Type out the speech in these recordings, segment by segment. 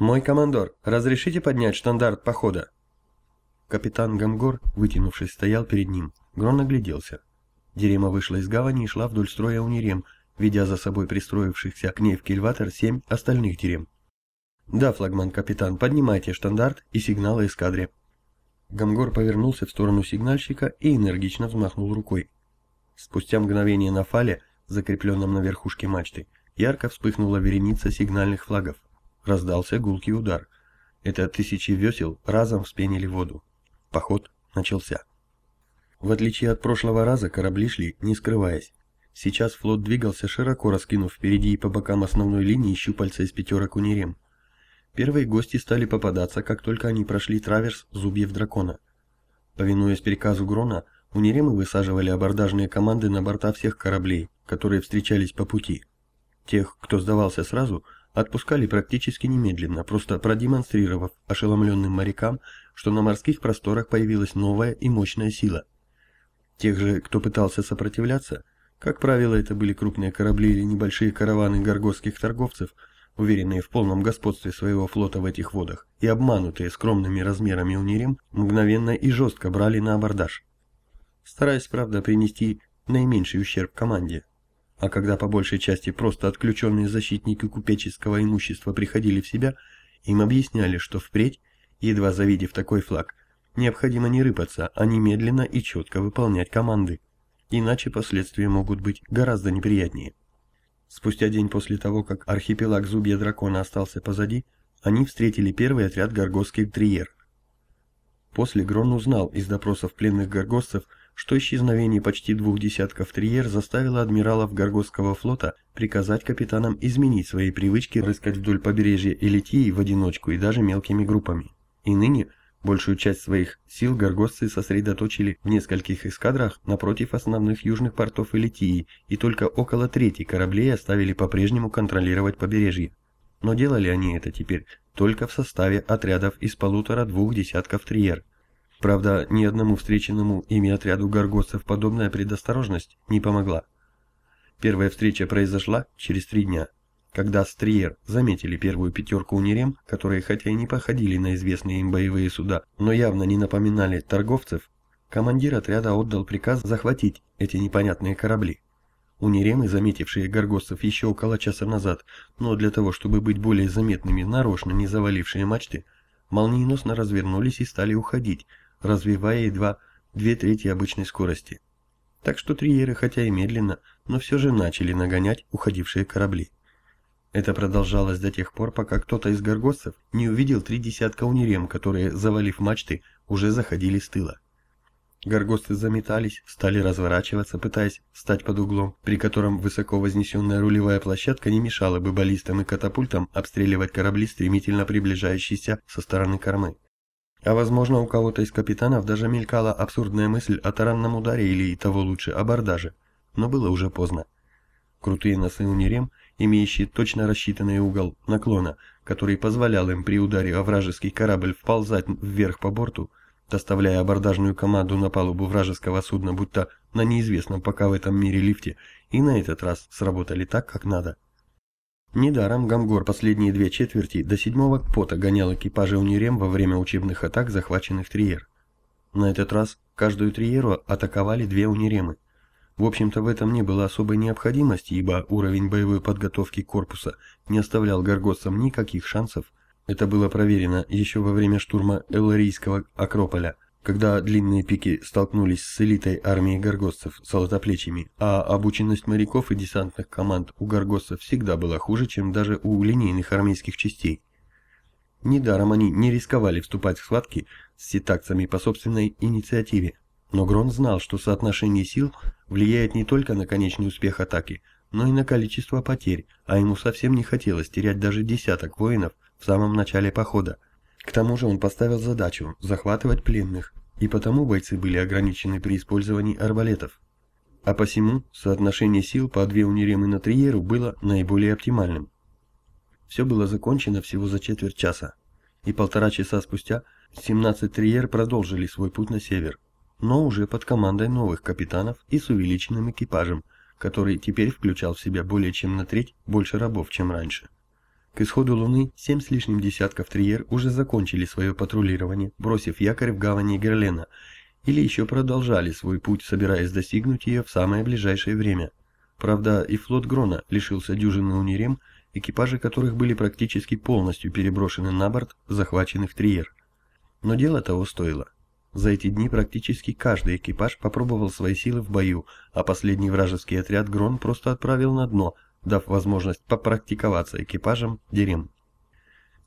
«Мой командор, разрешите поднять штандарт похода?» Капитан Гамгор, вытянувшись, стоял перед ним. Грон огляделся. Дерема вышла из гавани и шла вдоль строя унирем, ведя за собой пристроившихся к ней в кильватор семь остальных дерем. «Да, флагман-капитан, поднимайте штандарт и сигналы эскадре». Гамгор повернулся в сторону сигнальщика и энергично взмахнул рукой. Спустя мгновение на фале, закрепленном на верхушке мачты, ярко вспыхнула вереница сигнальных флагов. Раздался гулкий удар. Это тысячи весел разом вспенили воду. Поход начался. В отличие от прошлого раза, корабли шли, не скрываясь. Сейчас флот двигался широко раскинув впереди и по бокам основной линии щупальца из пятерок унирем. Первые гости стали попадаться, как только они прошли траверс зубьев дракона. Повинуясь приказу Грона, униремы высаживали абордажные команды на борта всех кораблей, которые встречались по пути. Тех, кто сдавался сразу, отпускали практически немедленно, просто продемонстрировав ошеломленным морякам, что на морских просторах появилась новая и мощная сила. Тех же, кто пытался сопротивляться, как правило, это были крупные корабли или небольшие караваны горгосских торговцев – уверенные в полном господстве своего флота в этих водах и обманутые скромными размерами унирем, мгновенно и жестко брали на абордаж. Стараясь, правда, принести наименьший ущерб команде. А когда по большей части просто отключенные защитники купеческого имущества приходили в себя, им объясняли, что впредь, едва завидев такой флаг, необходимо не рыпаться, а немедленно и четко выполнять команды, иначе последствия могут быть гораздо неприятнее. Спустя день после того, как архипелаг Зубья Дракона остался позади, они встретили первый отряд горгосских триер. После Грон узнал из допросов пленных горгостцев, что исчезновение почти двух десятков триер заставило адмиралов Горгосского флота приказать капитанам изменить свои привычки рыскать вдоль побережья Элитии в одиночку и даже мелкими группами. И ныне Большую часть своих сил горгостцы сосредоточили в нескольких эскадрах напротив основных южных портов Элитии, и только около трети кораблей оставили по-прежнему контролировать побережье. Но делали они это теперь только в составе отрядов из полутора-двух десятков триер. Правда, ни одному встреченному ими отряду горгостцев подобная предосторожность не помогла. Первая встреча произошла через три дня – когда Стриер заметили первую пятерку унирем, которые хотя и не походили на известные им боевые суда, но явно не напоминали торговцев, командир отряда отдал приказ захватить эти непонятные корабли. Униремы, заметившие горгостцев еще около часа назад, но для того, чтобы быть более заметными, нарочно не завалившие мачты, молниеносно развернулись и стали уходить, развивая едва две трети обычной скорости. Так что триеры, хотя и медленно, но все же начали нагонять уходившие корабли. Это продолжалось до тех пор, пока кто-то из горгостцев не увидел три десятка унирем, которые, завалив мачты, уже заходили с тыла. Горгостцы заметались, стали разворачиваться, пытаясь встать под углом, при котором высоко вознесенная рулевая площадка не мешала бы баллистам и катапультам обстреливать корабли, стремительно приближающиеся со стороны кормы. А возможно, у кого-то из капитанов даже мелькала абсурдная мысль о таранном ударе или, того лучше, абордаже. Но было уже поздно. Крутые носы унирем имеющие точно рассчитанный угол наклона, который позволял им при ударе о вражеский корабль вползать вверх по борту, доставляя абордажную команду на палубу вражеского судна, будто на неизвестном пока в этом мире лифте, и на этот раз сработали так, как надо. Недаром Гамгор последние две четверти до седьмого пота гонял экипажи Унирем во время учебных атак захваченных Триер. На этот раз каждую Триеру атаковали две Униремы – в общем-то, в этом не было особой необходимости, ибо уровень боевой подготовки корпуса не оставлял горгостцам никаких шансов. Это было проверено еще во время штурма Элларийского Акрополя, когда длинные пики столкнулись с элитой армии горгостцев золотоплечьими, а обученность моряков и десантных команд у горгостцев всегда была хуже, чем даже у линейных армейских частей. Недаром они не рисковали вступать в схватки с ситакцами по собственной инициативе. Но Грон знал, что соотношение сил влияет не только на конечный успех атаки, но и на количество потерь, а ему совсем не хотелось терять даже десяток воинов в самом начале похода. К тому же он поставил задачу захватывать пленных, и потому бойцы были ограничены при использовании арбалетов. А посему соотношение сил по две униремы на триеру было наиболее оптимальным. Все было закончено всего за четверть часа, и полтора часа спустя 17 триер продолжили свой путь на север но уже под командой новых капитанов и с увеличенным экипажем, который теперь включал в себя более чем на треть больше рабов, чем раньше. К исходу Луны семь с лишним десятков триер уже закончили свое патрулирование, бросив якорь в гавани Герлена, или еще продолжали свой путь, собираясь достигнуть ее в самое ближайшее время. Правда, и флот Грона лишился дюжины унирем, экипажи которых были практически полностью переброшены на борт захваченных триер. Но дело того стоило. За эти дни практически каждый экипаж попробовал свои силы в бою, а последний вражеский отряд Грон просто отправил на дно, дав возможность попрактиковаться экипажам Дерем.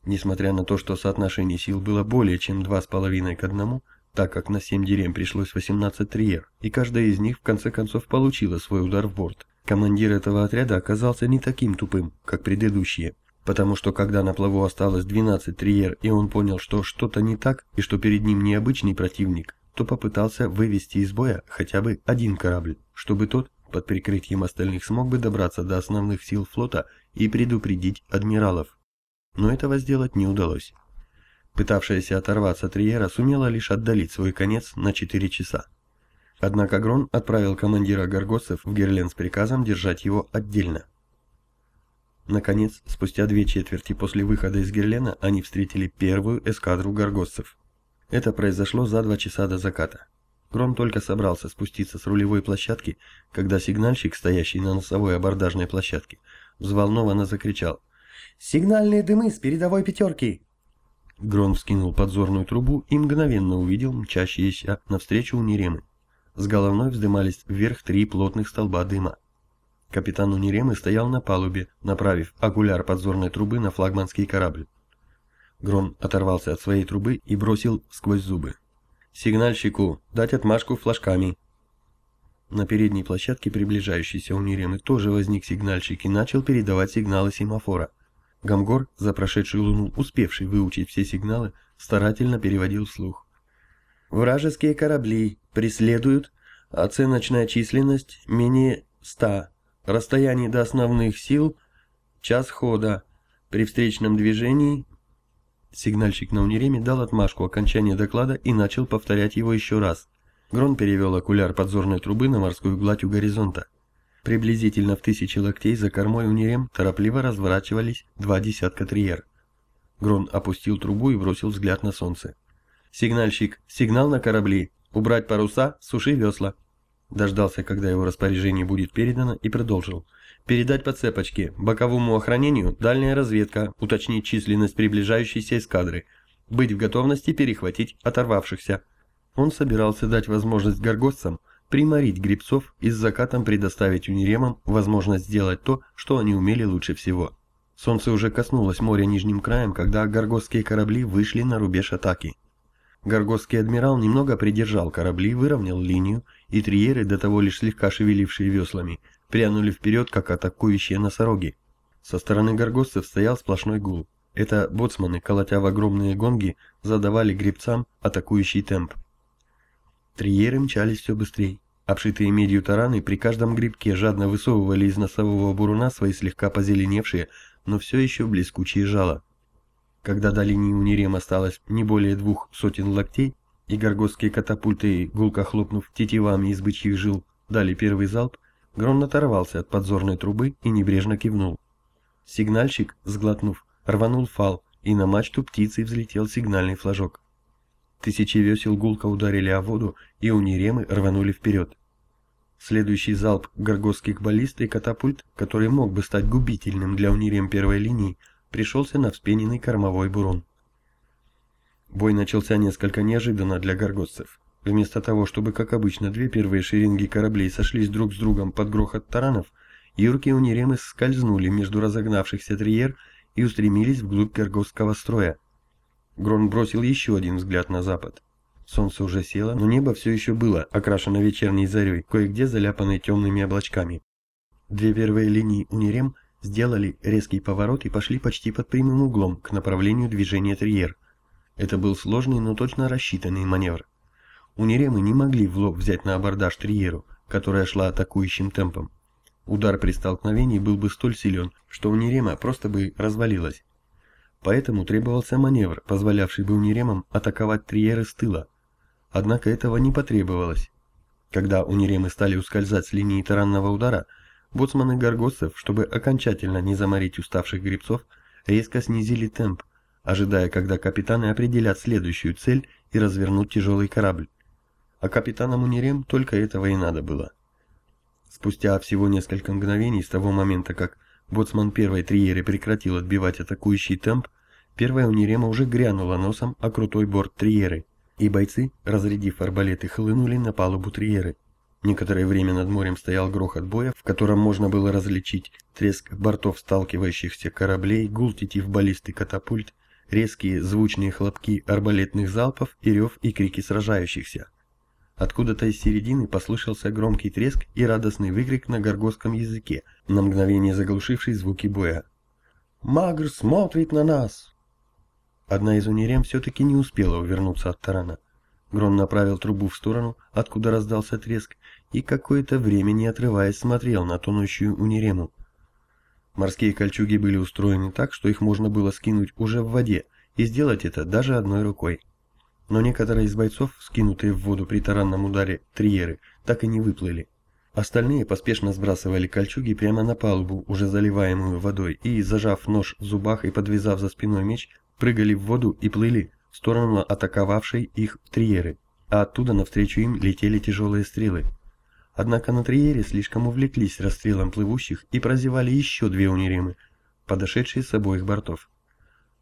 Несмотря на то, что соотношение сил было более чем 2,5 к 1, так как на 7 Дерем пришлось 18 триер, и каждая из них в конце концов получила свой удар в борт, командир этого отряда оказался не таким тупым, как предыдущие, потому что когда на плаву осталось 12 триер и он понял, что что-то не так и что перед ним необычный противник, то попытался вывести из боя хотя бы один корабль, чтобы тот под прикрытием остальных смог бы добраться до основных сил флота и предупредить адмиралов. Но этого сделать не удалось. Пытавшаяся оторваться Триера сумела лишь отдалить свой конец на 4 часа. Однако Грон отправил командира горгоцев в Герлен с приказом держать его отдельно. Наконец, спустя две четверти после выхода из Герлена, они встретили первую эскадру горгостцев. Это произошло за два часа до заката. Грон только собрался спуститься с рулевой площадки, когда сигнальщик, стоящий на носовой абордажной площадке, взволнованно закричал «Сигнальные дымы с передовой пятерки!» Грон вскинул подзорную трубу и мгновенно увидел мчащиеся навстречу униремы. С головной вздымались вверх три плотных столба дыма. Капитан Униремы стоял на палубе, направив окуляр подзорной трубы на флагманский корабль. Грон оторвался от своей трубы и бросил сквозь зубы. «Сигнальщику! Дать отмашку флажками!» На передней площадке приближающейся Униремы тоже возник сигнальщик и начал передавать сигналы семафора. Гамгор, за прошедшую луну успевший выучить все сигналы, старательно переводил слух. «Вражеские корабли преследуют, оценочная численность менее ста. Расстояние до основных сил – час хода. При встречном движении Сигнальщик на униреме дал отмашку окончания доклада и начал повторять его еще раз. Грон перевел окуляр подзорной трубы на морскую гладь у горизонта. Приблизительно в тысячи локтей за кормой унирем торопливо разворачивались два десятка триер. Грон опустил трубу и бросил взгляд на солнце. «Сигнальщик, сигнал на корабли! Убрать паруса, суши весла!» Дождался, когда его распоряжение будет передано, и продолжил. «Передать по цепочке, боковому охранению, дальняя разведка, уточнить численность приближающейся эскадры, быть в готовности перехватить оторвавшихся». Он собирался дать возможность горгостцам приморить грибцов и с закатом предоставить униремам возможность сделать то, что они умели лучше всего. Солнце уже коснулось моря нижним краем, когда горгостские корабли вышли на рубеж атаки. Горгостский адмирал немного придержал корабли, выровнял линию, и триеры, до того лишь слегка шевелившие веслами, прянули вперед, как атакующие носороги. Со стороны горгостцев стоял сплошной гул. Это боцманы, колотя в огромные гонги, задавали гребцам атакующий темп. Триеры мчались все быстрее. Обшитые медью тараны при каждом грибке жадно высовывали из носового буруна свои слегка позеленевшие, но все еще блескучие жала. Когда до линии Унирем осталось не более двух сотен локтей, и горгостские катапульты, гулко хлопнув тетивами из бычьих жил, дали первый залп, Грон оторвался от подзорной трубы и небрежно кивнул. Сигнальщик, сглотнув, рванул фал, и на мачту птицы взлетел сигнальный флажок. Тысячи весел гулко ударили о воду, и униремы рванули вперед. Следующий залп горгостских баллист и катапульт, который мог бы стать губительным для унирем первой линии, пришелся на вспененный кормовой бурон. Бой начался несколько неожиданно для горгостцев. Вместо того, чтобы, как обычно, две первые шеренги кораблей сошлись друг с другом под грохот таранов, юркие униремы скользнули между разогнавшихся триер и устремились вглубь горгостского строя. Грон бросил еще один взгляд на запад. Солнце уже село, но небо все еще было окрашено вечерней зарей, кое-где заляпанной темными облачками. Две первые линии унирем сделали резкий поворот и пошли почти под прямым углом к направлению движения Триер. Это был сложный, но точно рассчитанный маневр. Униремы не могли в лоб взять на абордаж Триеру, которая шла атакующим темпом. Удар при столкновении был бы столь силен, что Унирема просто бы развалилась. Поэтому требовался маневр, позволявший бы Униремам атаковать Триеры с тыла. Однако этого не потребовалось. Когда Униремы стали ускользать с линии таранного удара, Боцманы горгостцев, чтобы окончательно не заморить уставших гребцов, резко снизили темп, ожидая, когда капитаны определят следующую цель и развернут тяжелый корабль. А капитанам Унирем только этого и надо было. Спустя всего несколько мгновений с того момента, как боцман первой триеры прекратил отбивать атакующий темп, первая Унирема уже грянула носом о крутой борт триеры, и бойцы, разрядив арбалеты, хлынули на палубу триеры. Некоторое время над морем стоял грохот боя, в котором можно было различить треск бортов сталкивающихся кораблей, гул тетив баллисты катапульт, резкие звучные хлопки арбалетных залпов и рев и крики сражающихся. Откуда-то из середины послышался громкий треск и радостный выкрик на горгостском языке, на мгновение заглушивший звуки боя. «Магр смотрит на нас!» Одна из унирем все-таки не успела увернуться от тарана. Грон направил трубу в сторону, откуда раздался треск, и какое-то время, не отрываясь, смотрел на тонущую унирему. Морские кольчуги были устроены так, что их можно было скинуть уже в воде, и сделать это даже одной рукой. Но некоторые из бойцов, скинутые в воду при таранном ударе триеры, так и не выплыли. Остальные поспешно сбрасывали кольчуги прямо на палубу, уже заливаемую водой, и, зажав нож в зубах и подвязав за спиной меч, прыгали в воду и плыли, в сторону атаковавшей их триеры, а оттуда навстречу им летели тяжелые стрелы. Однако на триере слишком увлеклись расстрелом плывущих и прозевали еще две униремы, подошедшие с обоих бортов.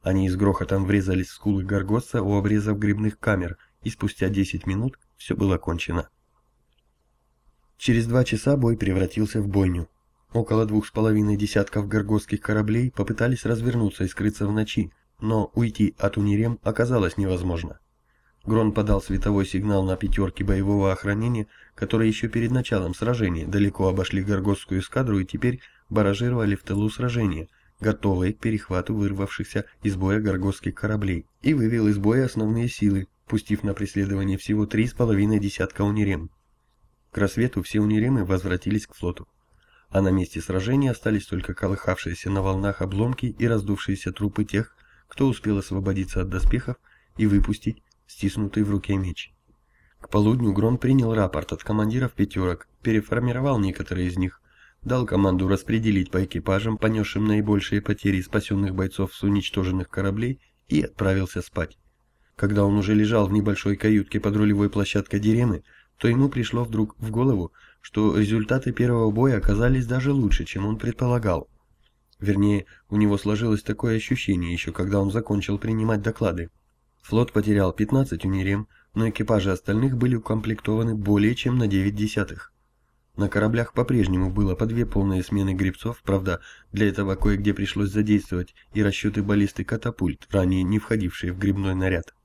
Они с грохотом врезались в скулы Гаргоса у обрезов грибных камер, и спустя 10 минут все было кончено. Через два часа бой превратился в бойню. Около двух с половиной десятков горгосских кораблей попытались развернуться и скрыться в ночи, но уйти от Унирем оказалось невозможно. Грон подал световой сигнал на пятерки боевого охранения, которые еще перед началом сражения далеко обошли Горгосскую эскадру и теперь баражировали в тылу сражения, готовые к перехвату вырвавшихся из боя горгосских кораблей, и вывел из боя основные силы, пустив на преследование всего три с половиной десятка унирем. К рассвету все униремы возвратились к флоту, а на месте сражения остались только колыхавшиеся на волнах обломки и раздувшиеся трупы тех, кто успел освободиться от доспехов и выпустить стиснутый в руке меч. К полудню Грон принял рапорт от командиров пятерок, переформировал некоторые из них, дал команду распределить по экипажам, понесшим наибольшие потери спасенных бойцов с уничтоженных кораблей, и отправился спать. Когда он уже лежал в небольшой каютке под рулевой площадкой Деремы, то ему пришло вдруг в голову, что результаты первого боя оказались даже лучше, чем он предполагал. Вернее, у него сложилось такое ощущение еще, когда он закончил принимать доклады. Флот потерял 15 унирем, но экипажи остальных были укомплектованы более чем на 9 десятых. На кораблях по-прежнему было по две полные смены грибцов, правда, для этого кое-где пришлось задействовать и расчеты баллисты катапульт, ранее не входившие в грибной наряд.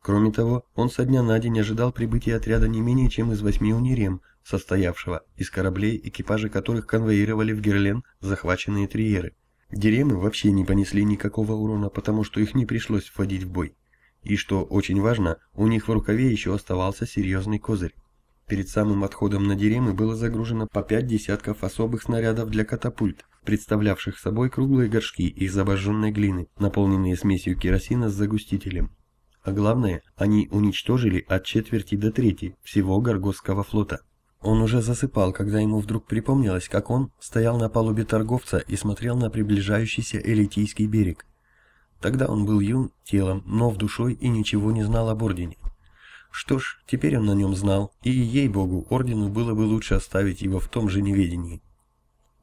Кроме того, он со дня на день ожидал прибытия отряда не менее чем из восьми унирем, состоявшего из кораблей, экипажи которых конвоировали в Герлен захваченные триеры. Деремы вообще не понесли никакого урона, потому что их не пришлось вводить в бой. И что очень важно, у них в рукаве еще оставался серьезный козырь. Перед самым отходом на Деремы было загружено по пять десятков особых снарядов для катапульт, представлявших собой круглые горшки из обожженной глины, наполненные смесью керосина с загустителем. А главное, они уничтожили от четверти до трети всего Горгосского флота. Он уже засыпал, когда ему вдруг припомнилось, как он стоял на палубе торговца и смотрел на приближающийся Элитийский берег. Тогда он был юн телом, но в душой и ничего не знал об Ордене. Что ж, теперь он на нем знал, и, ей-богу, Ордену было бы лучше оставить его в том же неведении.